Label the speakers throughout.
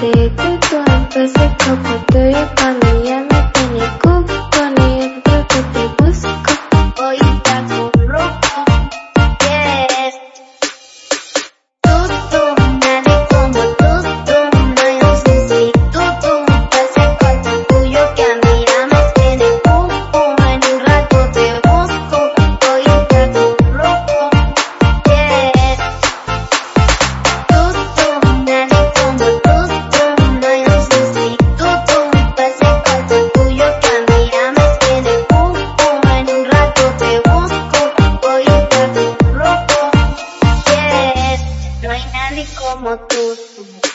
Speaker 1: Take a glance, let's take a look
Speaker 2: tal y tú.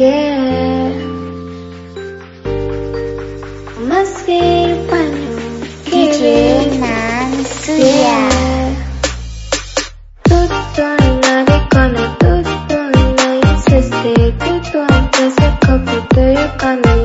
Speaker 1: Yeah. Masih panjang DJ
Speaker 3: Nansuya.
Speaker 1: Tutuan nari kono tutuan nai sese tutuan kese kopi tuyu kono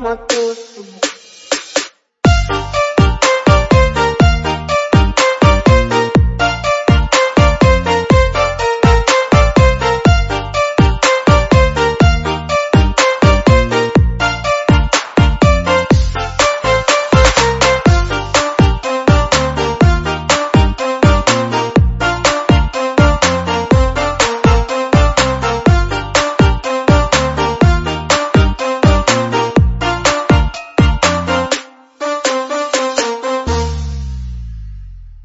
Speaker 2: my thoughts.